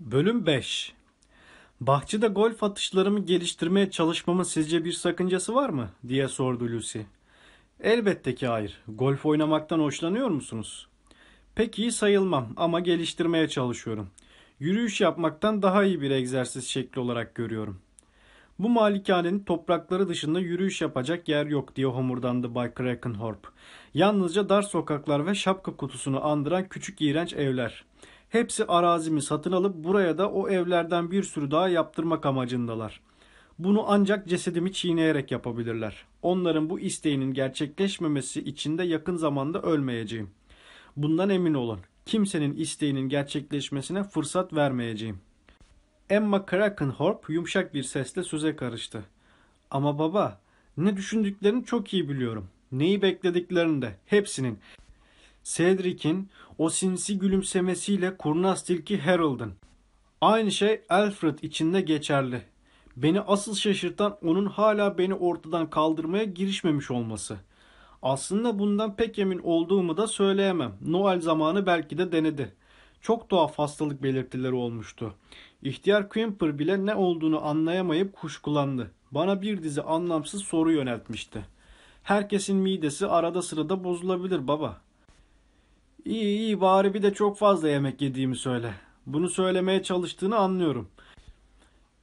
Bölüm 5 Bahçede golf atışlarımı geliştirmeye çalışmamın sizce bir sakıncası var mı? diye sordu Lucy. Elbette ki hayır. Golf oynamaktan hoşlanıyor musunuz? Pek iyi sayılmam ama geliştirmeye çalışıyorum. Yürüyüş yapmaktan daha iyi bir egzersiz şekli olarak görüyorum. Bu malikanenin toprakları dışında yürüyüş yapacak yer yok diye homurdandı Bay Krakenhorp. Yalnızca dar sokaklar ve şapka kutusunu andıran küçük iğrenç evler. Hepsi arazimi satın alıp buraya da o evlerden bir sürü daha yaptırmak amacındalar. Bunu ancak cesedimi çiğneyerek yapabilirler. Onların bu isteğinin gerçekleşmemesi için de yakın zamanda ölmeyeceğim. Bundan emin olun. Kimsenin isteğinin gerçekleşmesine fırsat vermeyeceğim. Emma Krakenhorp yumuşak bir sesle söze karıştı. Ama baba, ne düşündüklerini çok iyi biliyorum. Neyi beklediklerini de, hepsinin. Cedric'in o sinsi gülümsemesiyle kurnaz tilki Harold'ın. Aynı şey Alfred için de geçerli. Beni asıl şaşırtan onun hala beni ortadan kaldırmaya girişmemiş olması. Aslında bundan pek emin olduğumu da söyleyemem. Noel zamanı belki de denedi. Çok tuhaf hastalık belirtileri olmuştu. İhtiyar Quimper bile ne olduğunu anlayamayıp kuşkulandı. Bana bir dizi anlamsız soru yöneltmişti. Herkesin midesi arada sırada bozulabilir baba. İyi iyi bari bir de çok fazla yemek yediğimi söyle. Bunu söylemeye çalıştığını anlıyorum.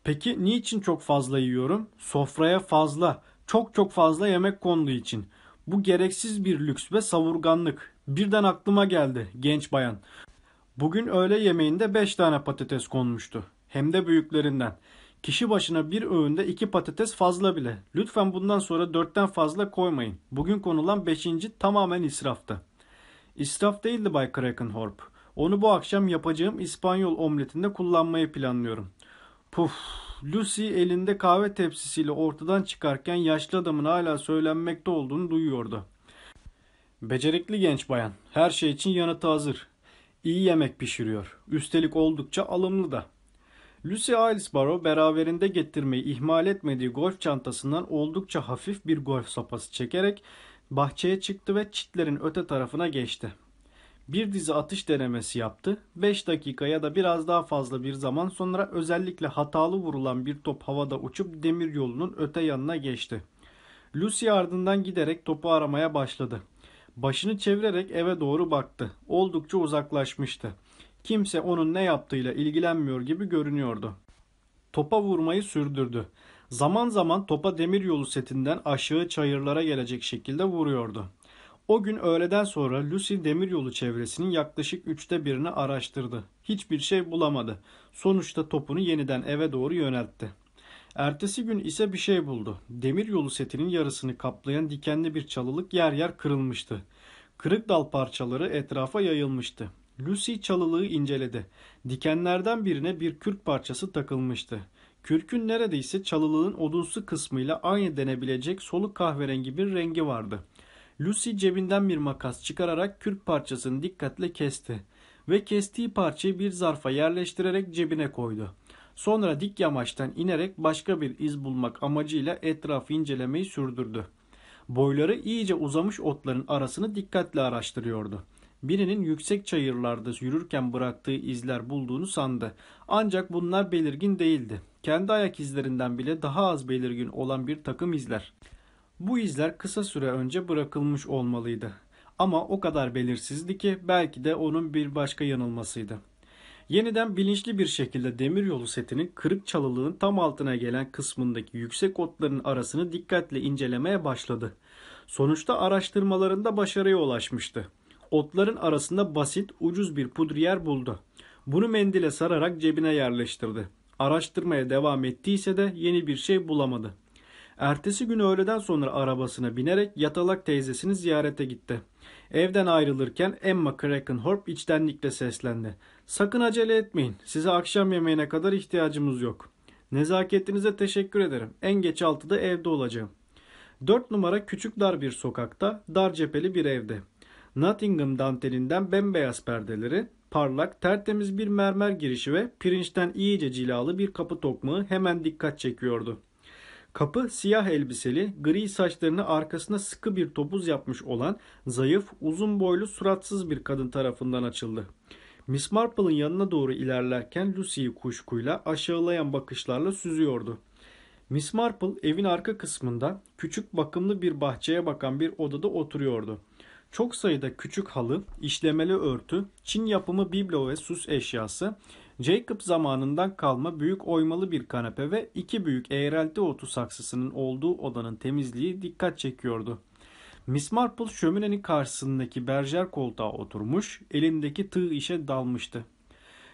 Peki niçin çok fazla yiyorum? Sofraya fazla, çok çok fazla yemek konduğu için. Bu gereksiz bir lüks ve savurganlık. Birden aklıma geldi genç bayan. Bugün öğle yemeğinde 5 tane patates konmuştu. Hem de büyüklerinden. Kişi başına bir öğünde iki patates fazla bile. Lütfen bundan sonra dörtten fazla koymayın. Bugün konulan beşinci tamamen israftı. İsraf değildi Bay Krakenhorp. Onu bu akşam yapacağım İspanyol omletinde kullanmayı planlıyorum. Puf, Lucy elinde kahve tepsisiyle ortadan çıkarken yaşlı adamın hala söylenmekte olduğunu duyuyordu. Becerikli genç bayan. Her şey için yanıtı hazır. İyi yemek pişiriyor. Üstelik oldukça alımlı da. Lucy Aylesborough beraberinde getirmeyi ihmal etmediği golf çantasından oldukça hafif bir golf sopası çekerek bahçeye çıktı ve çitlerin öte tarafına geçti. Bir dizi atış denemesi yaptı. 5 dakika ya da biraz daha fazla bir zaman sonra özellikle hatalı vurulan bir top havada uçup demir yolunun öte yanına geçti. Lucy ardından giderek topu aramaya başladı. Başını çevirerek eve doğru baktı. Oldukça uzaklaşmıştı. Kimse onun ne yaptığıyla ilgilenmiyor gibi görünüyordu. Topa vurmayı sürdürdü. Zaman zaman topa demiryolu setinden aşağı çayırlara gelecek şekilde vuruyordu. O gün öğleden sonra Lucy demiryolu çevresinin yaklaşık üçte birini araştırdı. Hiçbir şey bulamadı. Sonuçta topunu yeniden eve doğru yöneltti. Ertesi gün ise bir şey buldu. Demiryolu setinin yarısını kaplayan dikenli bir çalılık yer yer kırılmıştı. Kırık dal parçaları etrafa yayılmıştı. Lucy çalılığı inceledi. Dikenlerden birine bir kürk parçası takılmıştı. Kürkün neredeyse çalılığın odunsu kısmıyla aynı denebilecek soluk kahverengi bir rengi vardı. Lucy cebinden bir makas çıkararak kürk parçasını dikkatle kesti ve kestiği parçayı bir zarfa yerleştirerek cebine koydu. Sonra dik yamaçtan inerek başka bir iz bulmak amacıyla etrafı incelemeyi sürdürdü. Boyları iyice uzamış otların arasını dikkatle araştırıyordu. Birinin yüksek çayırlarda yürürken bıraktığı izler bulduğunu sandı. Ancak bunlar belirgin değildi. Kendi ayak izlerinden bile daha az belirgin olan bir takım izler. Bu izler kısa süre önce bırakılmış olmalıydı. Ama o kadar belirsizdi ki belki de onun bir başka yanılmasıydı. Yeniden bilinçli bir şekilde demiryolu setinin kırık çalılığın tam altına gelen kısmındaki yüksek otların arasını dikkatle incelemeye başladı. Sonuçta araştırmalarında başarıya ulaşmıştı. Otların arasında basit, ucuz bir pudriyer buldu. Bunu mendile sararak cebine yerleştirdi. Araştırmaya devam ettiyse de yeni bir şey bulamadı. Ertesi gün öğleden sonra arabasına binerek yatalak teyzesini ziyarete gitti. Evden ayrılırken Emma Krakenhorp içtenlikle seslendi. Sakın acele etmeyin. Size akşam yemeğine kadar ihtiyacımız yok. Nezaketinize teşekkür ederim. En geç altıda evde olacağım. Dört numara küçük dar bir sokakta, dar cepheli bir evde. Nottingham dantelinden bembeyaz perdeleri, parlak, tertemiz bir mermer girişi ve pirinçten iyice cilalı bir kapı tokmağı hemen dikkat çekiyordu. Kapı siyah elbiseli, gri saçlarını arkasına sıkı bir topuz yapmış olan zayıf, uzun boylu, suratsız bir kadın tarafından açıldı. Miss Marple'ın yanına doğru ilerlerken Lucy'yi kuşkuyla aşağılayan bakışlarla süzüyordu. Miss Marple evin arka kısmında küçük bakımlı bir bahçeye bakan bir odada oturuyordu. Çok sayıda küçük halı, işlemeli örtü, Çin yapımı biblo ve süs eşyası, Jacob zamanından kalma büyük oymalı bir kanepe ve iki büyük eğrelti otu saksısının olduğu odanın temizliği dikkat çekiyordu. Miss Marple şöminenin karşısındaki berjer koltuğa oturmuş, elindeki tığ işe dalmıştı.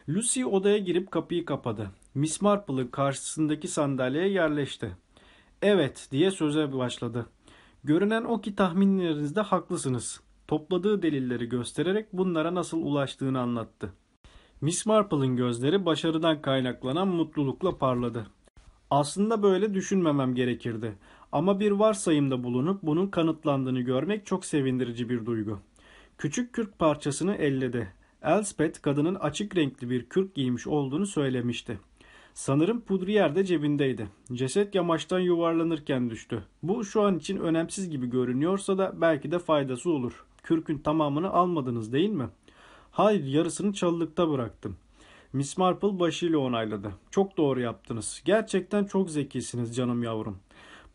Lucy odaya girip kapıyı kapadı. Miss Marple'ın karşısındaki sandalyeye yerleşti. Evet diye söze başladı. Görünen o ki tahminlerinizde haklısınız. Topladığı delilleri göstererek bunlara nasıl ulaştığını anlattı. Miss Marple'ın gözleri başarıdan kaynaklanan mutlulukla parladı. Aslında böyle düşünmemem gerekirdi. Ama bir varsayımda bulunup bunun kanıtlandığını görmek çok sevindirici bir duygu. Küçük kürk parçasını elledi. Elspeth kadının açık renkli bir kürk giymiş olduğunu söylemişti. Sanırım pudriyer de cebindeydi. Ceset yamaçtan yuvarlanırken düştü. Bu şu an için önemsiz gibi görünüyorsa da belki de faydası olur. Kürkün tamamını almadınız değil mi? Hayır yarısını çalılıkta bıraktım. Miss Marple başıyla onayladı. Çok doğru yaptınız. Gerçekten çok zekisiniz canım yavrum.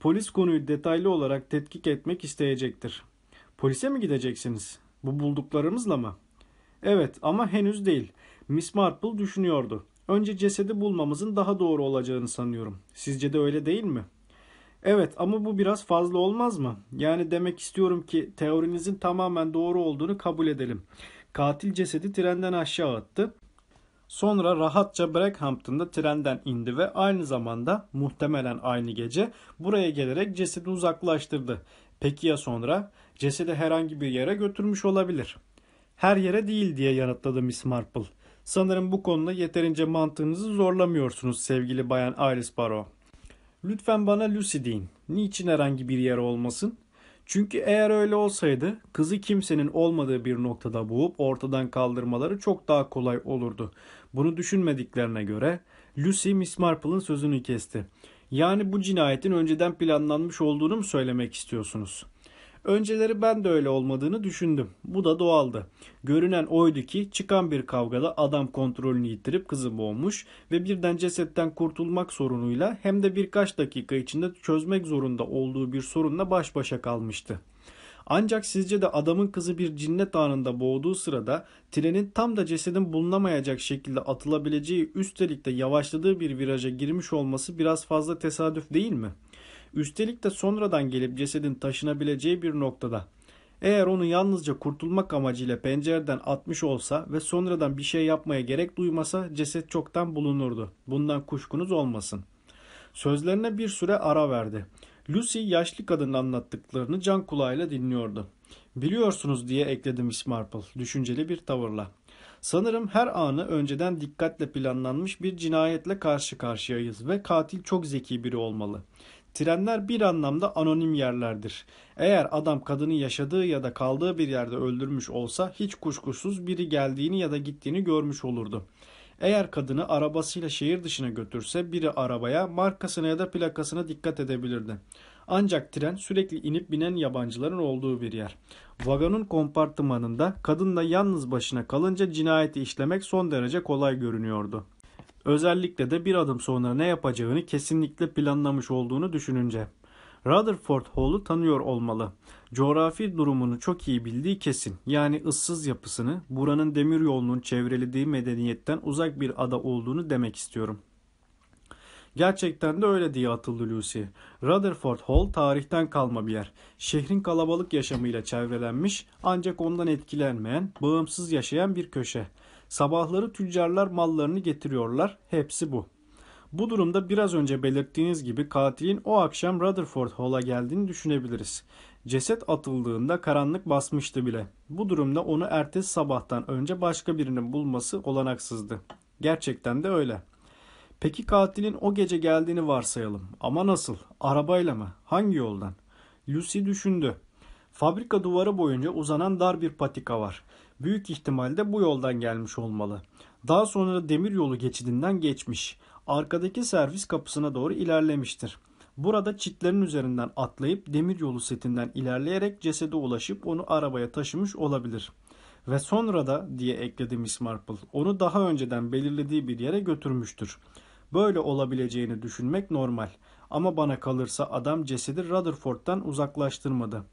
Polis konuyu detaylı olarak tetkik etmek isteyecektir. Polise mi gideceksiniz? Bu bulduklarımızla mı? Evet ama henüz değil. Miss Marple düşünüyordu. Önce cesedi bulmamızın daha doğru olacağını sanıyorum. Sizce de öyle değil mi? Evet ama bu biraz fazla olmaz mı? Yani demek istiyorum ki teorinizin tamamen doğru olduğunu kabul edelim. Katil cesedi trenden aşağı attı. Sonra rahatça Brackhampton'da trenden indi ve aynı zamanda muhtemelen aynı gece buraya gelerek cesedi uzaklaştırdı. Peki ya sonra? Cesedi herhangi bir yere götürmüş olabilir. Her yere değil diye yanıtladı Miss Marple. Sanırım bu konuda yeterince mantığınızı zorlamıyorsunuz sevgili bayan Iris Barrow. Lütfen bana Lucy deyin. Niçin herhangi bir yer olmasın? Çünkü eğer öyle olsaydı kızı kimsenin olmadığı bir noktada boğup ortadan kaldırmaları çok daha kolay olurdu. Bunu düşünmediklerine göre Lucy Miss Marple'ın sözünü kesti. Yani bu cinayetin önceden planlanmış olduğunu mu söylemek istiyorsunuz? Önceleri ben de öyle olmadığını düşündüm. Bu da doğaldı. Görünen oydu ki çıkan bir kavgada adam kontrolünü yitirip kızı boğmuş ve birden cesetten kurtulmak sorunuyla hem de birkaç dakika içinde çözmek zorunda olduğu bir sorunla baş başa kalmıştı. Ancak sizce de adamın kızı bir cinnet anında boğduğu sırada trenin tam da cesedin bulunamayacak şekilde atılabileceği üstelik de yavaşladığı bir viraja girmiş olması biraz fazla tesadüf değil mi?'' Üstelik de sonradan gelip cesedin taşınabileceği bir noktada. Eğer onu yalnızca kurtulmak amacıyla pencereden atmış olsa ve sonradan bir şey yapmaya gerek duymasa ceset çoktan bulunurdu. Bundan kuşkunuz olmasın. Sözlerine bir süre ara verdi. Lucy yaşlı kadının anlattıklarını can kulağıyla dinliyordu. Biliyorsunuz diye ekledi Miss Marple düşünceli bir tavırla. Sanırım her anı önceden dikkatle planlanmış bir cinayetle karşı karşıyayız ve katil çok zeki biri olmalı. Trenler bir anlamda anonim yerlerdir. Eğer adam kadını yaşadığı ya da kaldığı bir yerde öldürmüş olsa hiç kuşkusuz biri geldiğini ya da gittiğini görmüş olurdu. Eğer kadını arabasıyla şehir dışına götürse biri arabaya, markasına ya da plakasına dikkat edebilirdi. Ancak tren sürekli inip binen yabancıların olduğu bir yer. Vagonun kompartımanında kadınla yalnız başına kalınca cinayeti işlemek son derece kolay görünüyordu. Özellikle de bir adım sonra ne yapacağını kesinlikle planlamış olduğunu düşününce. Rutherford Hall'u tanıyor olmalı. Coğrafi durumunu çok iyi bildiği kesin. Yani ıssız yapısını, buranın demir yolunun çevrelediği medeniyetten uzak bir ada olduğunu demek istiyorum. Gerçekten de öyle diye atıldı Lucy. Rutherford Hall tarihten kalma bir yer. Şehrin kalabalık yaşamıyla çevrelenmiş ancak ondan etkilenmeyen, bağımsız yaşayan bir köşe. Sabahları tüccarlar mallarını getiriyorlar. Hepsi bu. Bu durumda biraz önce belirttiğiniz gibi katilin o akşam Rutherford Hall'a geldiğini düşünebiliriz. Ceset atıldığında karanlık basmıştı bile. Bu durumda onu ertesi sabahtan önce başka birinin bulması olanaksızdı. Gerçekten de öyle. Peki katilin o gece geldiğini varsayalım. Ama nasıl? Arabayla mı? Hangi yoldan? Lucy düşündü. Fabrika duvarı boyunca uzanan dar bir patika var. Büyük ihtimalle bu yoldan gelmiş olmalı. Daha sonra demir yolu geçidinden geçmiş. Arkadaki servis kapısına doğru ilerlemiştir. Burada çitlerin üzerinden atlayıp demir yolu setinden ilerleyerek cesede ulaşıp onu arabaya taşımış olabilir. Ve sonra da diye ekledi Miss Marple onu daha önceden belirlediği bir yere götürmüştür. Böyle olabileceğini düşünmek normal. Ama bana kalırsa adam cesedi Rutherford'dan uzaklaştırmadı.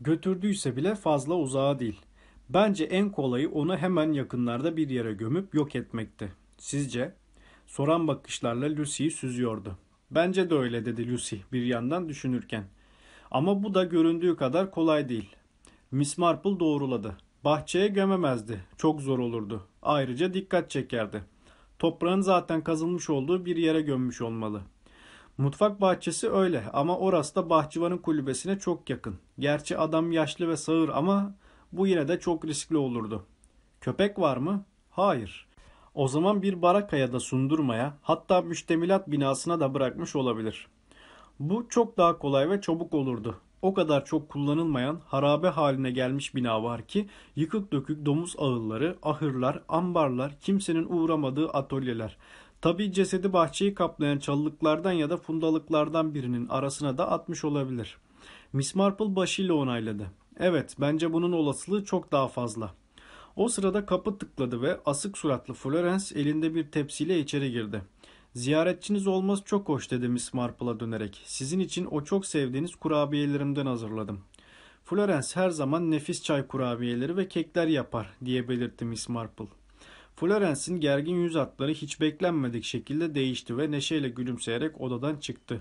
Götürdüyse bile fazla uzağa değil. Bence en kolayı onu hemen yakınlarda bir yere gömüp yok etmekti. Sizce? Soran bakışlarla Lucy'yi süzüyordu. Bence de öyle dedi Lucy bir yandan düşünürken. Ama bu da göründüğü kadar kolay değil. Miss Marple doğruladı. Bahçeye gömemezdi. Çok zor olurdu. Ayrıca dikkat çekerdi. Toprağın zaten kazılmış olduğu bir yere gömmüş olmalı. Mutfak bahçesi öyle ama orası da bahçıvanın kulübesine çok yakın. Gerçi adam yaşlı ve sağır ama bu yine de çok riskli olurdu. Köpek var mı? Hayır. O zaman bir barakaya da sundurmaya hatta müştemilat binasına da bırakmış olabilir. Bu çok daha kolay ve çabuk olurdu. O kadar çok kullanılmayan harabe haline gelmiş bina var ki yıkık dökük domuz ağılları, ahırlar, ambarlar, kimsenin uğramadığı atölyeler. Tabi cesedi bahçeyi kaplayan çalılıklardan ya da fundalıklardan birinin arasına da atmış olabilir. Miss Marple başıyla onayladı. Evet, bence bunun olasılığı çok daha fazla. O sırada kapı tıkladı ve asık suratlı Florence elinde bir tepsiyle içeri girdi. Ziyaretçiniz olmaz çok hoş dedi Miss Marple'a dönerek. Sizin için o çok sevdiğiniz kurabiyelerimden hazırladım. Florence her zaman nefis çay kurabiyeleri ve kekler yapar diye belirtti Miss Marple. Florence'in gergin yüz hatları hiç beklenmedik şekilde değişti ve neşeyle gülümseyerek odadan çıktı.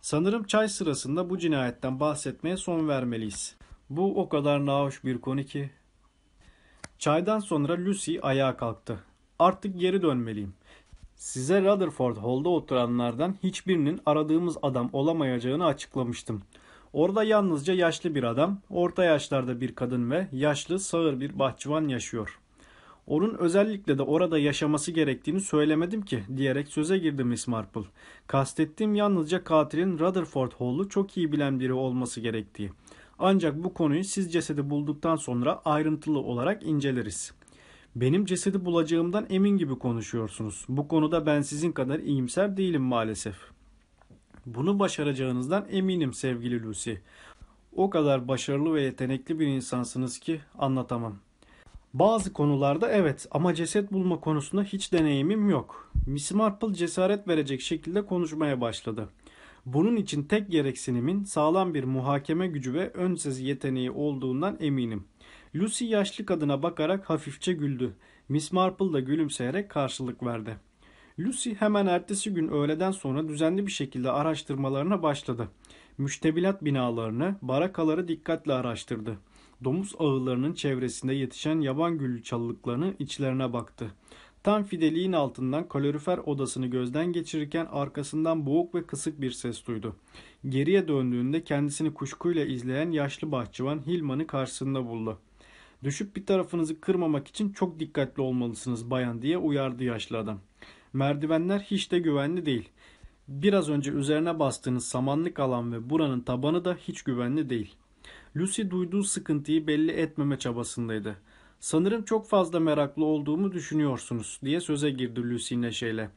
Sanırım çay sırasında bu cinayetten bahsetmeye son vermeliyiz. Bu o kadar nahoş bir konu ki. Çaydan sonra Lucy ayağa kalktı. Artık geri dönmeliyim. Size Rutherford Hall'da oturanlardan hiçbirinin aradığımız adam olamayacağını açıklamıştım. Orada yalnızca yaşlı bir adam, orta yaşlarda bir kadın ve yaşlı sağır bir bahçıvan yaşıyor. Onun özellikle de orada yaşaması gerektiğini söylemedim ki diyerek söze girdi Miss Marple. Kastettiğim yalnızca katilin Rutherford Hall'u çok iyi bilen biri olması gerektiği. Ancak bu konuyu siz cesedi bulduktan sonra ayrıntılı olarak inceleriz. Benim cesedi bulacağımdan emin gibi konuşuyorsunuz. Bu konuda ben sizin kadar iyimser değilim maalesef. Bunu başaracağınızdan eminim sevgili Lucy. O kadar başarılı ve yetenekli bir insansınız ki anlatamam. Bazı konularda evet ama ceset bulma konusunda hiç deneyimim yok. Miss Marple cesaret verecek şekilde konuşmaya başladı. Bunun için tek gereksinimin sağlam bir muhakeme gücü ve ön sezi yeteneği olduğundan eminim. Lucy yaşlı kadına bakarak hafifçe güldü. Miss Marple da gülümseyerek karşılık verdi. Lucy hemen ertesi gün öğleden sonra düzenli bir şekilde araştırmalarına başladı. Müştebilat binalarını, barakaları dikkatle araştırdı. Domuz ağıllarının çevresinde yetişen yaban güllü çalılıklarının içlerine baktı. Tam fideliğin altından kalorifer odasını gözden geçirirken arkasından boğuk ve kısık bir ses duydu. Geriye döndüğünde kendisini kuşkuyla izleyen yaşlı bahçıvan Hilman'ı karşısında buldu. Düşüp bir tarafınızı kırmamak için çok dikkatli olmalısınız bayan diye uyardı yaşlı adam. Merdivenler hiç de güvenli değil. Biraz önce üzerine bastığınız samanlık alan ve buranın tabanı da hiç güvenli değil. Lucy duyduğu sıkıntıyı belli etmeme çabasındaydı. Sanırım çok fazla meraklı olduğumu düşünüyorsunuz diye söze girdi Lucy neşeyle.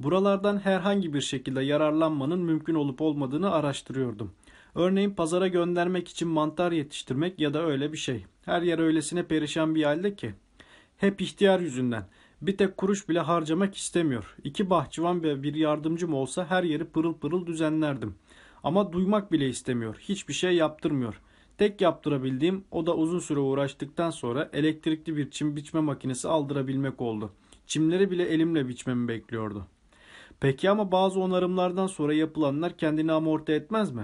Buralardan herhangi bir şekilde yararlanmanın mümkün olup olmadığını araştırıyordum. Örneğin pazara göndermek için mantar yetiştirmek ya da öyle bir şey. Her yer öylesine perişan bir halde ki. Hep ihtiyar yüzünden. Bir tek kuruş bile harcamak istemiyor. İki bahçıvan ve bir yardımcım olsa her yeri pırıl pırıl düzenlerdim. Ama duymak bile istemiyor. Hiçbir şey yaptırmıyor. Tek yaptırabildiğim o da uzun süre uğraştıktan sonra elektrikli bir çim biçme makinesi aldırabilmek oldu. Çimleri bile elimle biçmemi bekliyordu. Peki ama bazı onarımlardan sonra yapılanlar kendini amorti etmez mi?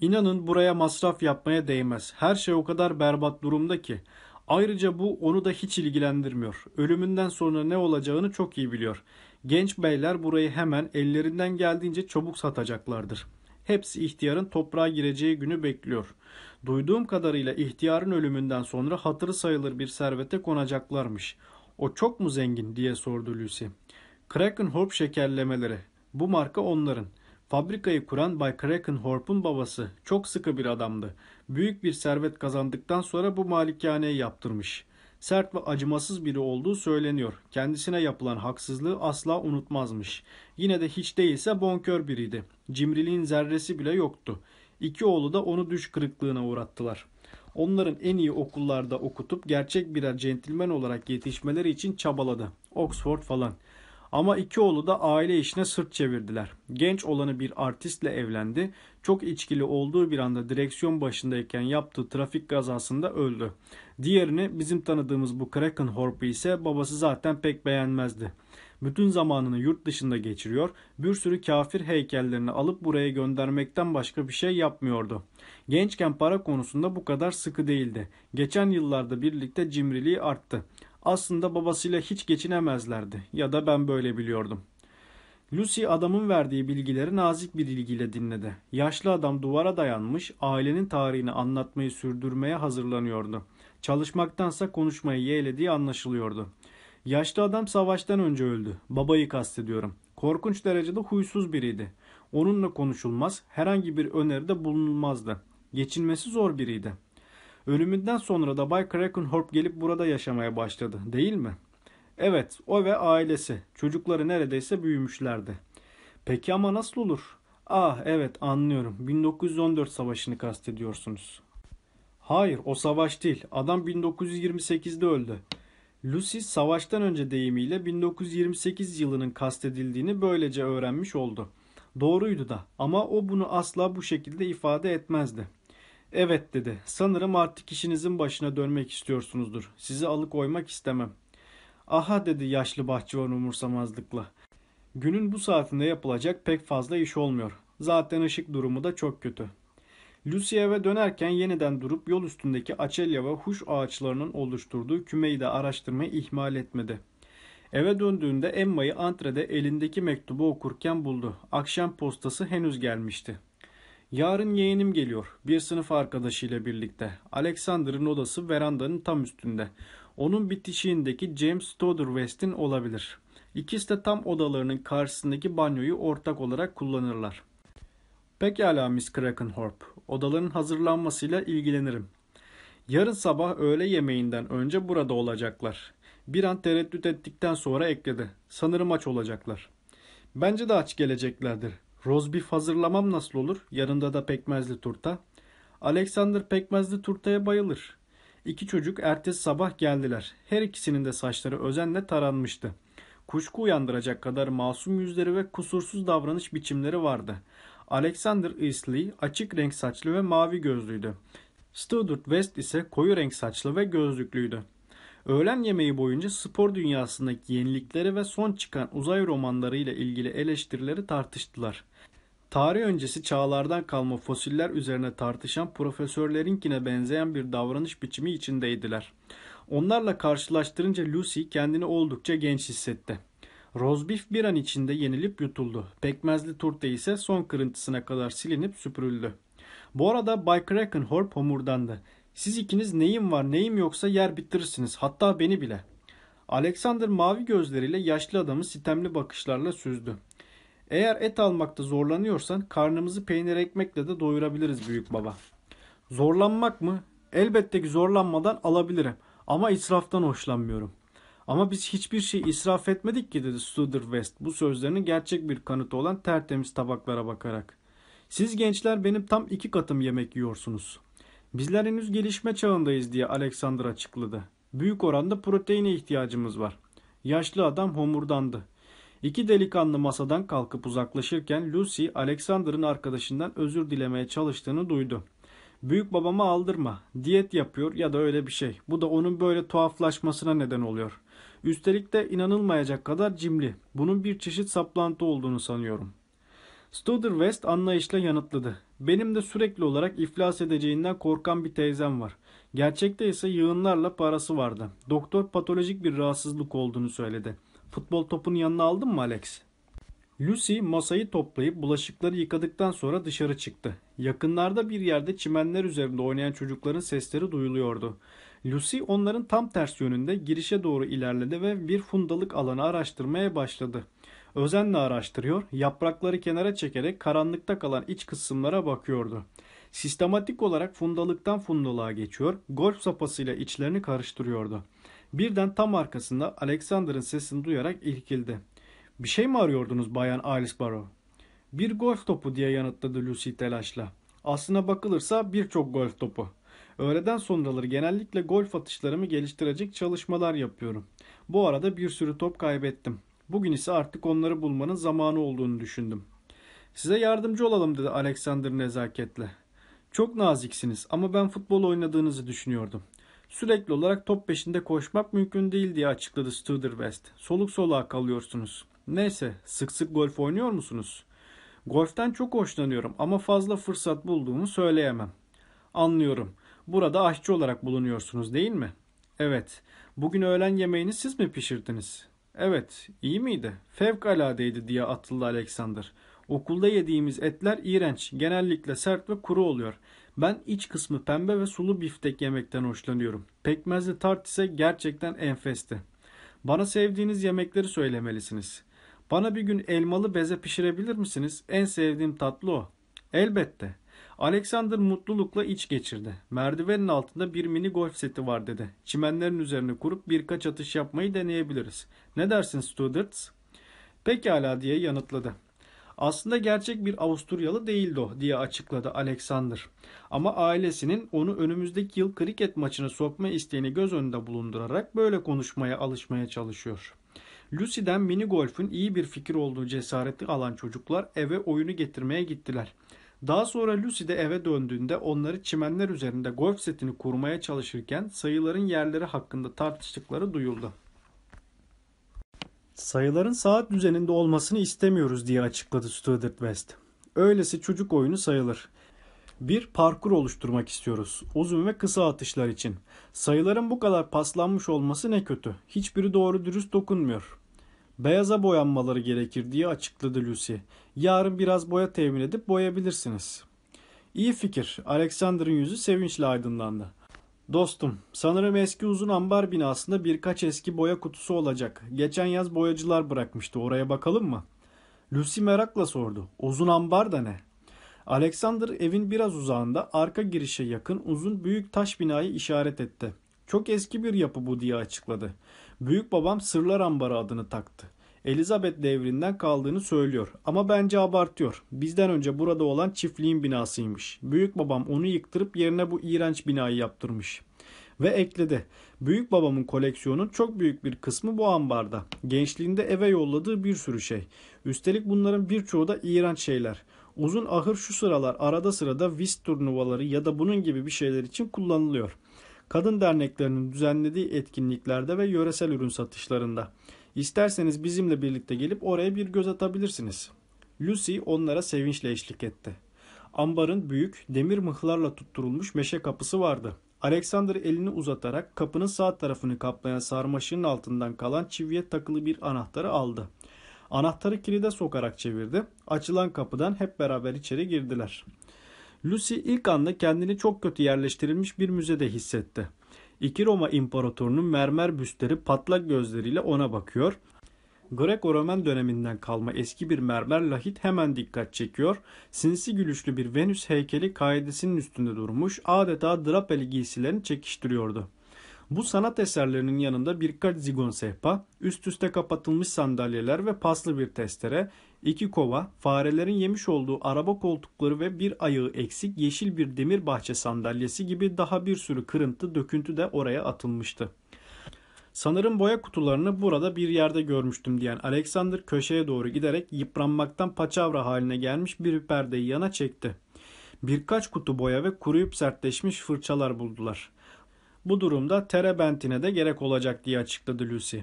İnanın buraya masraf yapmaya değmez. Her şey o kadar berbat durumda ki. Ayrıca bu onu da hiç ilgilendirmiyor. Ölümünden sonra ne olacağını çok iyi biliyor. Genç beyler burayı hemen ellerinden geldiğince çabuk satacaklardır. Hepsi ihtiyarın toprağa gireceği günü bekliyor. Duyduğum kadarıyla ihtiyarın ölümünden sonra hatırı sayılır bir servete konacaklarmış. O çok mu zengin diye sordu Lucy. Krakenhorp şekerlemeleri. Bu marka onların. Fabrikayı kuran Bay Krakenhorp'un babası çok sıkı bir adamdı. Büyük bir servet kazandıktan sonra bu malikaneyi yaptırmış. Sert ve acımasız biri olduğu söyleniyor. Kendisine yapılan haksızlığı asla unutmazmış. Yine de hiç değilse bonkör biriydi. Cimriliğin zerresi bile yoktu. İki oğlu da onu düş kırıklığına uğrattılar. Onların en iyi okullarda okutup gerçek birer centilmen olarak yetişmeleri için çabaladı. Oxford falan. Ama iki oğlu da aile işine sırt çevirdiler. Genç olanı bir artistle evlendi. Çok içkili olduğu bir anda direksiyon başındayken yaptığı trafik kazasında öldü. Diğerini bizim tanıdığımız bu Krakenhorp'u ise babası zaten pek beğenmezdi. Bütün zamanını yurt dışında geçiriyor, bir sürü kafir heykellerini alıp buraya göndermekten başka bir şey yapmıyordu. Gençken para konusunda bu kadar sıkı değildi. Geçen yıllarda birlikte cimriliği arttı. Aslında babasıyla hiç geçinemezlerdi ya da ben böyle biliyordum. Lucy adamın verdiği bilgileri nazik bir ilgiyle dinledi. Yaşlı adam duvara dayanmış, ailenin tarihini anlatmayı sürdürmeye hazırlanıyordu. Çalışmaktansa konuşmayı yeğlediği anlaşılıyordu. Yaşlı adam savaştan önce öldü. Babayı kastediyorum. Korkunç derecede huysuz biriydi. Onunla konuşulmaz, herhangi bir öneride bulunulmazdı. Geçinmesi zor biriydi. Ölümünden sonra da Bay Krakenhorp gelip burada yaşamaya başladı, değil mi? Evet, o ve ailesi. Çocukları neredeyse büyümüşlerdi. Peki ama nasıl olur? Ah evet anlıyorum. 1914 savaşını kastediyorsunuz. Hayır o savaş değil. Adam 1928'de öldü. Lucy savaştan önce deyimiyle 1928 yılının kastedildiğini böylece öğrenmiş oldu. Doğruydu da ama o bunu asla bu şekilde ifade etmezdi. Evet dedi. Sanırım artık işinizin başına dönmek istiyorsunuzdur. Sizi alıkoymak istemem. Aha dedi yaşlı bahçıvan umursamazlıkla. Günün bu saatinde yapılacak pek fazla iş olmuyor. Zaten ışık durumu da çok kötü. Lucy eve dönerken yeniden durup yol üstündeki açelya ve huş ağaçlarının oluşturduğu kümeyi de araştırmayı ihmal etmedi. Eve döndüğünde Emma'yı antrede elindeki mektubu okurken buldu. Akşam postası henüz gelmişti. Yarın yeğenim geliyor. Bir sınıf arkadaşıyla birlikte. Alexander'ın odası verandanın tam üstünde. Onun bitişiğindeki James Stoddard West'in olabilir. İkisi de tam odalarının karşısındaki banyoyu ortak olarak kullanırlar. Pekala Miss Krakenhorp. Odaların hazırlanmasıyla ilgilenirim. Yarın sabah öğle yemeğinden önce burada olacaklar. Bir an tereddüt ettikten sonra ekledi. Sanırım aç olacaklar. Bence de aç geleceklerdir. Rozbif hazırlamam nasıl olur? Yanında da pekmezli turta. Alexander pekmezli turtaya bayılır. İki çocuk ertesi sabah geldiler. Her ikisinin de saçları özenle taranmıştı. Kuşku uyandıracak kadar masum yüzleri ve kusursuz davranış biçimleri vardı. Alexander Easley açık renk saçlı ve mavi gözlüydü. Stuart West ise koyu renk saçlı ve gözlüklüydü. Öğlen yemeği boyunca spor dünyasındaki yenilikleri ve son çıkan uzay romanları ile ilgili eleştirileri tartıştılar. Tarih öncesi çağlardan kalma fosiller üzerine tartışan profesörlerinkine benzeyen bir davranış biçimi içindeydiler. Onlarla karşılaştırınca Lucy kendini oldukça genç hissetti. Rozbif bir an içinde yenilip yutuldu. Pekmezli turta ise son kırıntısına kadar silinip süpürüldü. Bu arada Bay Krakenhorp homurdandı. Siz ikiniz neyim var neyim yoksa yer bitirirsiniz hatta beni bile. Alexander mavi gözleriyle yaşlı adamı sitemli bakışlarla süzdü. Eğer et almakta zorlanıyorsan karnımızı peynir ekmekle de doyurabiliriz büyük baba. Zorlanmak mı? Elbette ki zorlanmadan alabilirim ama israftan hoşlanmıyorum. Ama biz hiçbir şey israf etmedik ki dedi Studer West bu sözlerinin gerçek bir kanıtı olan tertemiz tabaklara bakarak. Siz gençler benim tam iki katım yemek yiyorsunuz. Bizler henüz gelişme çağındayız diye Alexander açıkladı. Büyük oranda proteine ihtiyacımız var. Yaşlı adam homurdandı. İki delikanlı masadan kalkıp uzaklaşırken Lucy Alexander'ın arkadaşından özür dilemeye çalıştığını duydu. Büyük babama aldırma. Diyet yapıyor ya da öyle bir şey. Bu da onun böyle tuhaflaşmasına neden oluyor. Üstelik de inanılmayacak kadar cimri. Bunun bir çeşit saplantı olduğunu sanıyorum. Studer West anlayışla yanıtladı. Benim de sürekli olarak iflas edeceğinden korkan bir teyzem var. Gerçekte ise yığınlarla parası vardı. Doktor patolojik bir rahatsızlık olduğunu söyledi. Futbol topunu yanına aldın mı Alex? Lucy masayı toplayıp bulaşıkları yıkadıktan sonra dışarı çıktı. Yakınlarda bir yerde çimenler üzerinde oynayan çocukların sesleri duyuluyordu. Lucy onların tam ters yönünde girişe doğru ilerledi ve bir fundalık alanı araştırmaya başladı. Özenle araştırıyor, yaprakları kenara çekerek karanlıkta kalan iç kısımlara bakıyordu. Sistematik olarak fundalıktan fundalığa geçiyor, golf sopasıyla içlerini karıştırıyordu. Birden tam arkasında Alexander'ın sesini duyarak ilkildi. Bir şey mi arıyordunuz Bayan Alice Barrow? Bir golf topu diye yanıtladı Lucy telaşla. Aslına bakılırsa birçok golf topu. Öğleden sonraları genellikle golf atışlarımı geliştirecek çalışmalar yapıyorum. Bu arada bir sürü top kaybettim. Bugün ise artık onları bulmanın zamanı olduğunu düşündüm. Size yardımcı olalım dedi Alexander nezaketle. Çok naziksiniz ama ben futbol oynadığınızı düşünüyordum. Sürekli olarak top peşinde koşmak mümkün değil diye açıkladı Studerwest. Soluk soluğa kalıyorsunuz. Neyse sık sık golf oynuyor musunuz? Golften çok hoşlanıyorum ama fazla fırsat bulduğumu söyleyemem. Anlıyorum. Burada aşçı olarak bulunuyorsunuz değil mi? Evet. Bugün öğlen yemeğini siz mi pişirdiniz? Evet. İyi miydi? Fevkaladeydi diye atıldı Alexander. Okulda yediğimiz etler iğrenç. Genellikle sert ve kuru oluyor. Ben iç kısmı pembe ve sulu biftek yemekten hoşlanıyorum. Pekmezli tart ise gerçekten enfesti. Bana sevdiğiniz yemekleri söylemelisiniz. Bana bir gün elmalı beze pişirebilir misiniz? En sevdiğim tatlı o. Elbette. Alexander mutlulukla iç geçirdi. Merdivenin altında bir mini golf seti var dedi. Çimenlerin üzerine kurup birkaç atış yapmayı deneyebiliriz. Ne dersin Studarts? Pekala diye yanıtladı. Aslında gerçek bir Avusturyalı değildi o diye açıkladı Alexander. Ama ailesinin onu önümüzdeki yıl kriket maçına sokma isteğini göz önünde bulundurarak böyle konuşmaya alışmaya çalışıyor. Lucy'den mini golfün iyi bir fikir olduğu cesareti alan çocuklar eve oyunu getirmeye gittiler. Daha sonra Lucy de eve döndüğünde onları çimenler üzerinde golf setini kurmaya çalışırken sayıların yerleri hakkında tartıştıkları duyuldu. Sayıların saat düzeninde olmasını istemiyoruz diye açıkladı Stuart West. Öylesi çocuk oyunu sayılır. Bir parkur oluşturmak istiyoruz. Uzun ve kısa atışlar için. Sayıların bu kadar paslanmış olması ne kötü. Hiçbiri doğru dürüst dokunmuyor. Beyaza boyanmaları gerekir diye açıkladı Lucy. Yarın biraz boya temin edip boyayabilirsiniz. İyi fikir. Alexander'ın yüzü sevinçle aydınlandı. Dostum, sanırım eski uzun ambar binasında birkaç eski boya kutusu olacak. Geçen yaz boyacılar bırakmıştı. Oraya bakalım mı? Lucy merakla sordu. Uzun ambar da ne? Alexander evin biraz uzağında arka girişe yakın uzun büyük taş binayı işaret etti. Çok eski bir yapı bu diye açıkladı. Büyük babam Sırlar Ambarı adını taktı. Elizabeth devrinden kaldığını söylüyor ama bence abartıyor. Bizden önce burada olan çiftliğin binasıymış. Büyük babam onu yıktırıp yerine bu iğrenç binayı yaptırmış. Ve ekledi. Büyük babamın koleksiyonun çok büyük bir kısmı bu ambarda. Gençliğinde eve yolladığı bir sürü şey. Üstelik bunların birçoğu da iğrenç şeyler. Uzun ahır şu sıralar arada sırada whist turnuvaları ya da bunun gibi bir şeyler için kullanılıyor. Kadın derneklerinin düzenlediği etkinliklerde ve yöresel ürün satışlarında. İsterseniz bizimle birlikte gelip oraya bir göz atabilirsiniz. Lucy onlara sevinçle eşlik etti. Ambarın büyük, demir mıhlarla tutturulmuş meşe kapısı vardı. Alexander elini uzatarak kapının sağ tarafını kaplayan sarmaşığın altından kalan çiviye takılı bir anahtarı aldı. Anahtarı kilide sokarak çevirdi. Açılan kapıdan hep beraber içeri girdiler. Lucy ilk anda kendini çok kötü yerleştirilmiş bir müzede hissetti. İki Roma imparatorunun mermer büstleri patlak gözleriyle ona bakıyor. Greko-Romen döneminden kalma eski bir mermer lahit hemen dikkat çekiyor. Sinsi gülüşlü bir Venüs heykeli kaidesinin üstünde durmuş, adeta drapeli giysilerini çekiştiriyordu. Bu sanat eserlerinin yanında birkaç zigon sehpa, üst üste kapatılmış sandalyeler ve paslı bir testere, iki kova, farelerin yemiş olduğu araba koltukları ve bir ayağı eksik yeşil bir demir bahçe sandalyesi gibi daha bir sürü kırıntı döküntü de oraya atılmıştı. Sanırım boya kutularını burada bir yerde görmüştüm diyen Alexander köşeye doğru giderek yıpranmaktan paçavra haline gelmiş bir perdeyi yana çekti. Birkaç kutu boya ve kuruyup sertleşmiş fırçalar buldular. Bu durumda terebentine de gerek olacak diye açıkladı Lucy.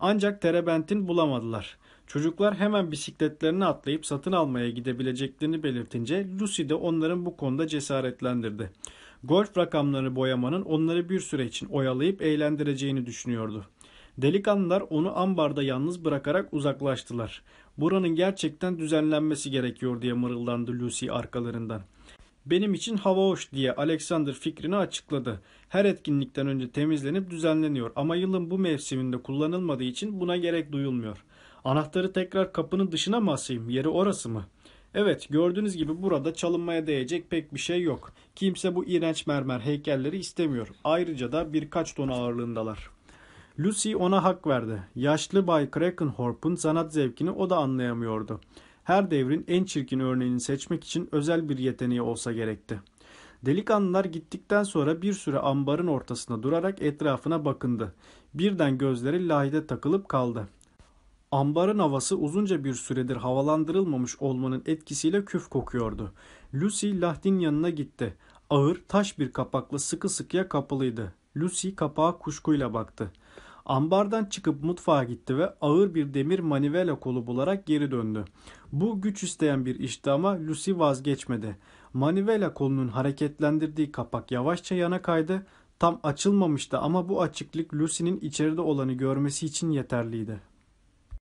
Ancak terebentin bulamadılar. Çocuklar hemen bisikletlerini atlayıp satın almaya gidebileceklerini belirtince Lucy de onların bu konuda cesaretlendirdi. Golf rakamlarını boyamanın onları bir süre için oyalayıp eğlendireceğini düşünüyordu. Delikanlılar onu ambarda yalnız bırakarak uzaklaştılar. Buranın gerçekten düzenlenmesi gerekiyor diye mırıldandı Lucy arkalarından. Benim için hava hoş diye Alexander fikrini açıkladı. Her etkinlikten önce temizlenip düzenleniyor ama yılın bu mevsiminde kullanılmadığı için buna gerek duyulmuyor. Anahtarı tekrar kapının dışına mı asayım? Yeri orası mı? Evet gördüğünüz gibi burada çalınmaya değecek pek bir şey yok. Kimse bu iğrenç mermer heykelleri istemiyor. Ayrıca da birkaç ton ağırlığındalar. Lucy ona hak verdi. Yaşlı Bay Krakenhorp'un sanat zevkini o da anlayamıyordu. Her devrin en çirkin örneğini seçmek için özel bir yeteneği olsa gerekti. Delikanlılar gittikten sonra bir süre ambarın ortasında durarak etrafına bakındı. Birden gözleri Lahide takılıp kaldı. Ambarın havası uzunca bir süredir havalandırılmamış olmanın etkisiyle küf kokuyordu. Lucy Lahdin yanına gitti. Ağır taş bir kapakla sıkı sıkıya kapalıydı. Lucy kapağa kuşkuyla baktı. Ambardan çıkıp mutfağa gitti ve ağır bir demir manivela kolu bularak geri döndü. Bu güç isteyen bir işti ama Lucy vazgeçmedi. Manivela kolunun hareketlendirdiği kapak yavaşça yana kaydı. Tam açılmamıştı ama bu açıklık Lucy'nin içeride olanı görmesi için yeterliydi.